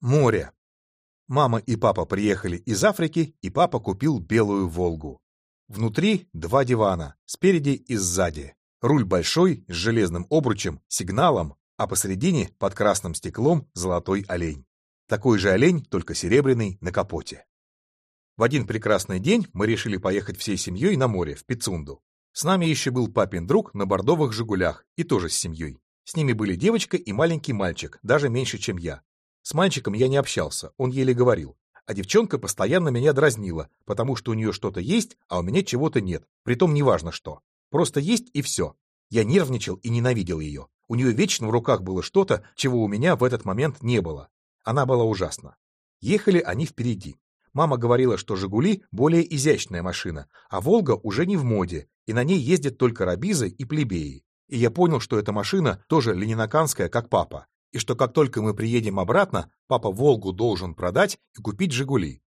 Море. Мама и папа приехали из Африки, и папа купил белую «Волгу». Внутри два дивана, спереди и сзади. Руль большой, с железным обручем, сигналом, а посередине, под красным стеклом, золотой олень. Такой же олень, только серебряный, на капоте. В один прекрасный день мы решили поехать всей семьей на море, в Пицунду. С нами еще был папин друг на бордовых «Жигулях», и тоже с семьей. С ними были девочка и маленький мальчик, даже меньше, чем я. С мальчиком я не общался, он еле говорил. А девчонка постоянно меня дразнила, потому что у нее что-то есть, а у меня чего-то нет. Притом неважно что. Просто есть и все. Я нервничал и ненавидел ее. У нее вечно в руках было что-то, чего у меня в этот момент не было. Она была ужасна. Ехали они впереди. Мама говорила, что «Жигули» — более изящная машина, а «Волга» уже не в моде, и на ней ездят только рабизы и плебеи. И я понял, что эта машина тоже ленинаканская, как папа, и что как только мы приедем обратно, папа «Волгу» должен продать и купить «Жигули».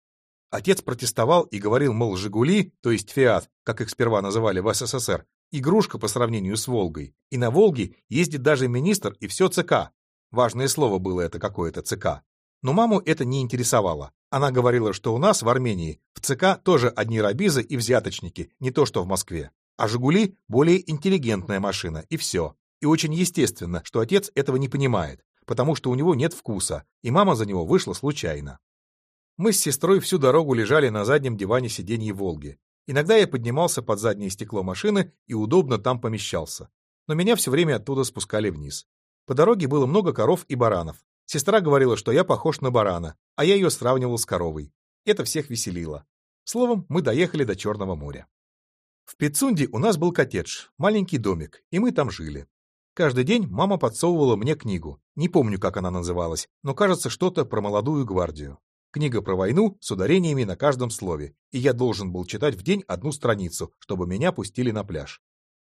Отец протестовал и говорил, мол, «Жигули», то есть «Фиат», как их сперва называли в СССР, игрушка по сравнению с «Волгой», и на «Волге» ездит даже министр и все ЦК. Важное слово было это какое-то ЦК. Но маму это не интересовало. Она говорила, что у нас в Армении в ЦК тоже одни рабизы и взяточники, не то что в Москве. А «Жигули» — более интеллигентная машина, и все. И очень естественно, что отец этого не понимает потому что у него нет вкуса, и мама за него вышла случайно. Мы с сестрой всю дорогу лежали на заднем диване сиденья «Волги». Иногда я поднимался под заднее стекло машины и удобно там помещался. Но меня все время оттуда спускали вниз. По дороге было много коров и баранов. Сестра говорила, что я похож на барана, а я ее сравнивал с коровой. Это всех веселило. Словом, мы доехали до Черного моря. В Пицунде у нас был коттедж, маленький домик, и мы там жили. Каждый день мама подсовывала мне книгу. Не помню, как она называлась, но кажется, что-то про молодую гвардию. Книга про войну с ударениями на каждом слове, и я должен был читать в день одну страницу, чтобы меня пустили на пляж.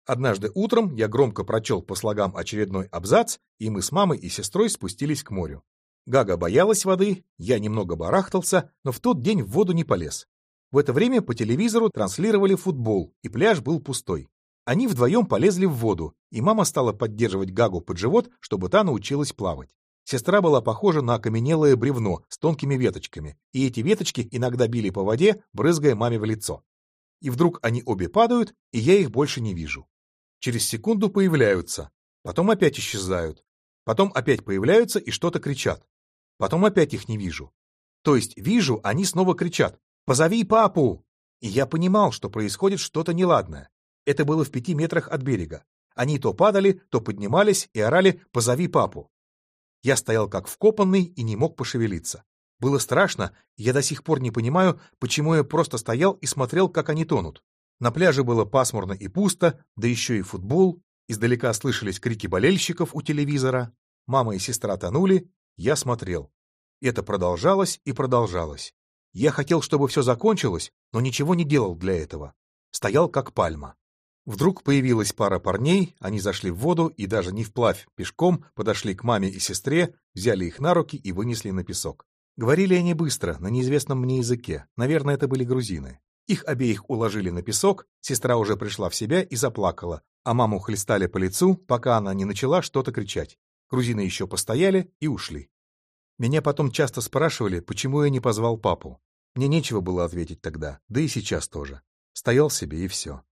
Однажды утром я громко прочел по слогам очередной абзац, и мы с мамой и сестрой спустились к морю. Гага боялась воды, я немного барахтался, но в тот день в воду не полез. В это время по телевизору транслировали футбол, и пляж был пустой. Они вдвоем полезли в воду, и мама стала поддерживать Гагу под живот, чтобы та научилась плавать. Сестра была похожа на окаменелое бревно с тонкими веточками, и эти веточки иногда били по воде, брызгая маме в лицо. И вдруг они обе падают, и я их больше не вижу. Через секунду появляются, потом опять исчезают, потом опять появляются и что-то кричат. Потом опять их не вижу. То есть вижу, они снова кричат «Позови папу!» И я понимал, что происходит что-то неладное. Это было в пяти метрах от берега. Они то падали, то поднимались и орали «позови папу». Я стоял как вкопанный и не мог пошевелиться. Было страшно, я до сих пор не понимаю, почему я просто стоял и смотрел, как они тонут. На пляже было пасмурно и пусто, да еще и футбол. Издалека слышались крики болельщиков у телевизора. Мама и сестра тонули, я смотрел. Это продолжалось и продолжалось. Я хотел, чтобы все закончилось, но ничего не делал для этого. Стоял как пальма. Вдруг появилась пара парней, они зашли в воду и даже не вплавь, пешком подошли к маме и сестре, взяли их на руки и вынесли на песок. Говорили они быстро, на неизвестном мне языке, наверное, это были грузины. Их обеих уложили на песок, сестра уже пришла в себя и заплакала, а маму хлестали по лицу, пока она не начала что-то кричать. Грузины еще постояли и ушли. Меня потом часто спрашивали, почему я не позвал папу. Мне нечего было ответить тогда, да и сейчас тоже. Стоял себе и все.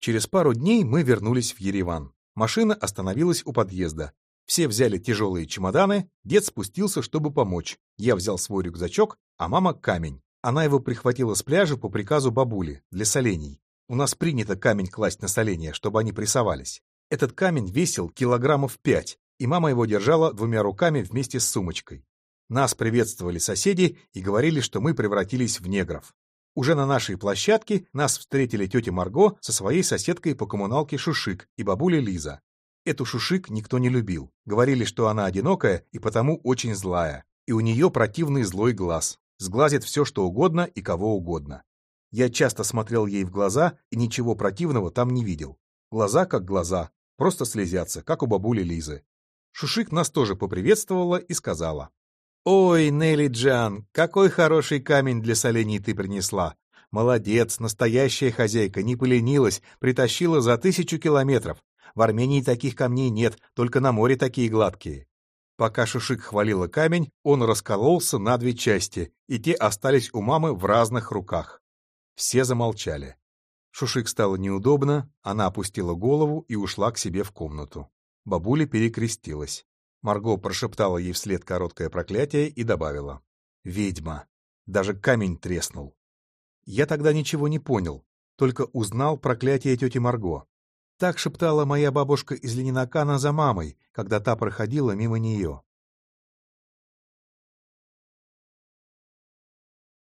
Через пару дней мы вернулись в Ереван. Машина остановилась у подъезда. Все взяли тяжелые чемоданы, дед спустился, чтобы помочь. Я взял свой рюкзачок, а мама — камень. Она его прихватила с пляжа по приказу бабули, для солений. У нас принято камень класть на соление, чтобы они прессовались. Этот камень весил килограммов пять, и мама его держала двумя руками вместе с сумочкой. Нас приветствовали соседи и говорили, что мы превратились в негров. Уже на нашей площадке нас встретили тетя Марго со своей соседкой по коммуналке Шушик и бабуля Лиза. Эту Шушик никто не любил. Говорили, что она одинокая и потому очень злая. И у нее противный злой глаз. Сглазит все, что угодно и кого угодно. Я часто смотрел ей в глаза и ничего противного там не видел. Глаза как глаза, просто слезятся, как у бабули Лизы. Шушик нас тоже поприветствовала и сказала. «Ой, Нелли Джан, какой хороший камень для солений ты принесла! Молодец, настоящая хозяйка, не поленилась, притащила за тысячу километров. В Армении таких камней нет, только на море такие гладкие». Пока Шушик хвалила камень, он раскололся на две части, и те остались у мамы в разных руках. Все замолчали. Шушик стало неудобно, она опустила голову и ушла к себе в комнату. Бабуля перекрестилась. Марго прошептала ей вслед короткое проклятие и добавила. «Ведьма! Даже камень треснул!» Я тогда ничего не понял, только узнал проклятие тети Марго. Так шептала моя бабушка из Ленинакана за мамой, когда та проходила мимо нее.